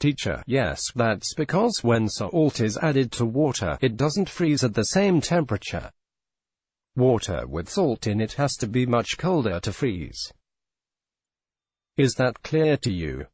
Teacher, yes, that's because when salt is added to water, it doesn't freeze at the same temperature. Water with salt in it has to be much colder to freeze. Is that clear to you?